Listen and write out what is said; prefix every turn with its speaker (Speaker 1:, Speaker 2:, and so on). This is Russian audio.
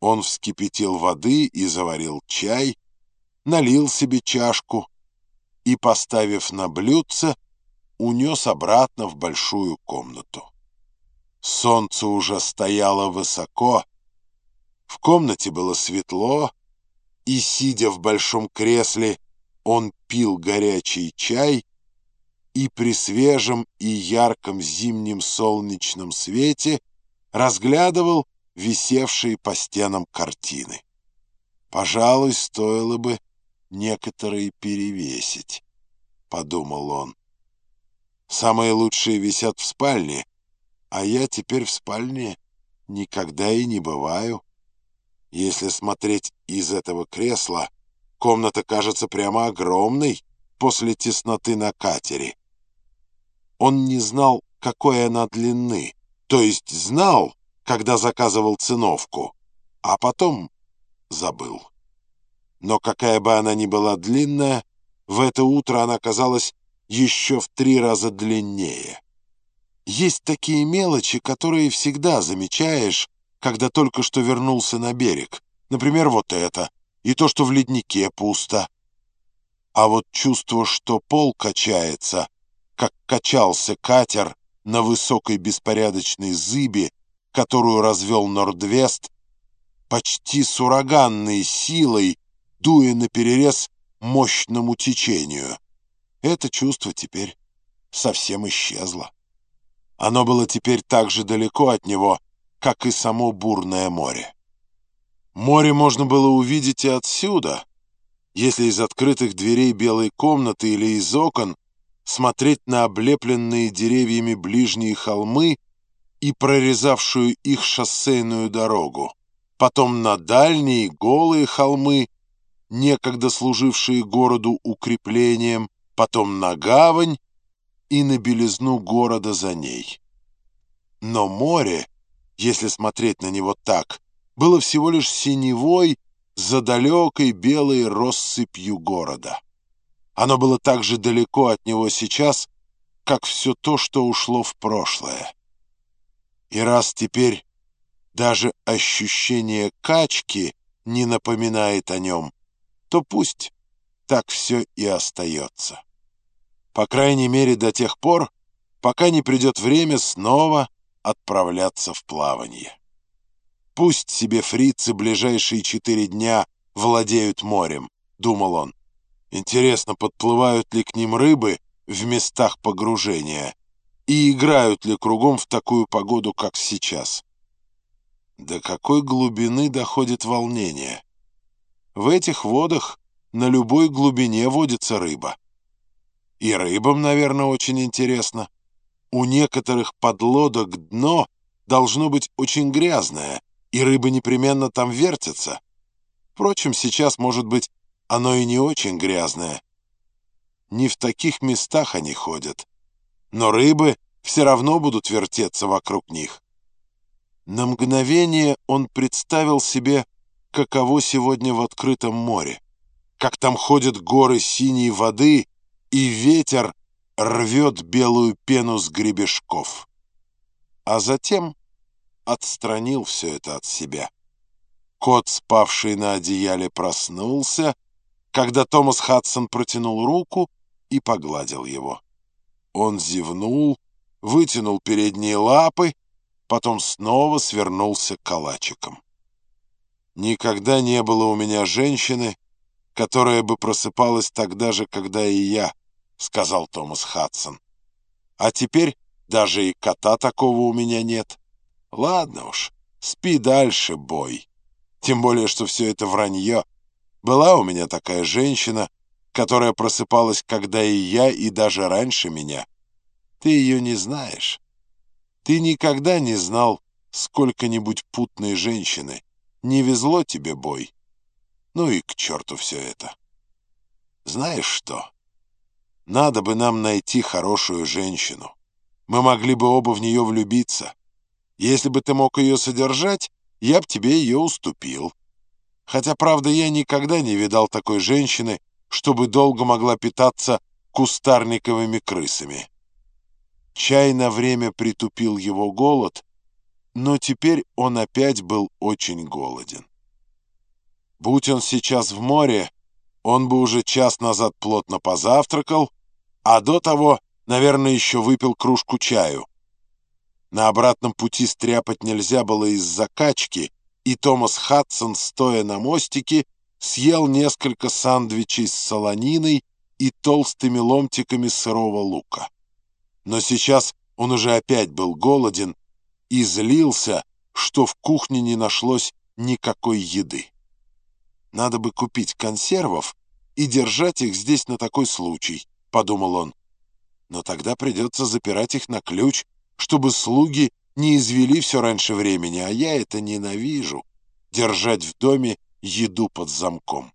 Speaker 1: Он вскипятил воды и заварил чай, налил себе чашку и, поставив на блюдце, унес обратно в большую комнату. Солнце уже стояло высоко, в комнате было светло, и, сидя в большом кресле, он пил горячий чай и при свежем и ярком зимнем солнечном свете разглядывал висевшие по стенам картины. Пожалуй, стоило бы некоторые перевесить, — подумал он. Самые лучшие висят в спальне, а я теперь в спальне никогда и не бываю. Если смотреть из этого кресла, комната кажется прямо огромной после тесноты на катере. Он не знал, какой она длины, то есть знал, когда заказывал циновку, а потом забыл. Но какая бы она ни была длинная, в это утро она казалась еще в три раза длиннее. Есть такие мелочи, которые всегда замечаешь, когда только что вернулся на берег. Например, вот это, и то, что в леднике пусто. А вот чувство, что пол качается, как качался катер на высокой беспорядочной зыбе, которую развел Нордвест, почти с ураганной силой, дуя на перерез мощному течению. Это чувство теперь совсем исчезло. Оно было теперь так же далеко от него, как и само бурное море. Море можно было увидеть и отсюда, если из открытых дверей белой комнаты или из окон смотреть на облепленные деревьями ближние холмы и прорезавшую их шоссейную дорогу, потом на дальние голые холмы, некогда служившие городу укреплением, потом на гавань и на белизну города за ней. Но море, если смотреть на него так, было всего лишь синевой за далекой белой россыпью города. Оно было так же далеко от него сейчас, как все то, что ушло в прошлое. И раз теперь даже ощущение качки не напоминает о нем, то пусть так все и остается. По крайней мере до тех пор, пока не придет время снова отправляться в плавание. Пусть себе фрицы ближайшие четыре дня владеют морем, думал он. Интересно, подплывают ли к ним рыбы в местах погружения и играют ли кругом в такую погоду, как сейчас. До какой глубины доходит волнение? В этих водах на любой глубине водится рыба. И рыбам, наверное, очень интересно. У некоторых подлодок дно должно быть очень грязное, и рыбы непременно там вертятся. Впрочем, сейчас, может быть, оно и не очень грязное. Не в таких местах они ходят. Но рыбы все равно будут вертеться вокруг них. На мгновение он представил себе, каково сегодня в открытом море, как там ходят горы синей воды, и ветер рвет белую пену с гребешков. А затем отстранил все это от себя. Кот, спавший на одеяле, проснулся — когда Томас Хадсон протянул руку и погладил его. Он зевнул, вытянул передние лапы, потом снова свернулся калачиком. «Никогда не было у меня женщины, которая бы просыпалась тогда же, когда и я», — сказал Томас Хадсон. «А теперь даже и кота такого у меня нет. Ладно уж, спи дальше, бой. Тем более, что все это вранье». Была у меня такая женщина, которая просыпалась, когда и я, и даже раньше меня. Ты ее не знаешь. Ты никогда не знал сколько-нибудь путной женщины. Не везло тебе, бой. Ну и к черту все это. Знаешь что? Надо бы нам найти хорошую женщину. Мы могли бы оба в нее влюбиться. Если бы ты мог ее содержать, я б тебе ее уступил. Хотя, правда, я никогда не видал такой женщины, чтобы долго могла питаться кустарниковыми крысами. Чай на время притупил его голод, но теперь он опять был очень голоден. Будь он сейчас в море, он бы уже час назад плотно позавтракал, а до того, наверное, еще выпил кружку чаю. На обратном пути стряпать нельзя было из-за качки, и Томас Хадсон, стоя на мостике, съел несколько сандвичей с солониной и толстыми ломтиками сырого лука. Но сейчас он уже опять был голоден и злился, что в кухне не нашлось никакой еды. Надо бы купить консервов и держать их здесь на такой случай, — подумал он. Но тогда придется запирать их на ключ, чтобы слуги не извели все раньше времени, а я это ненавижу — держать в доме еду под замком.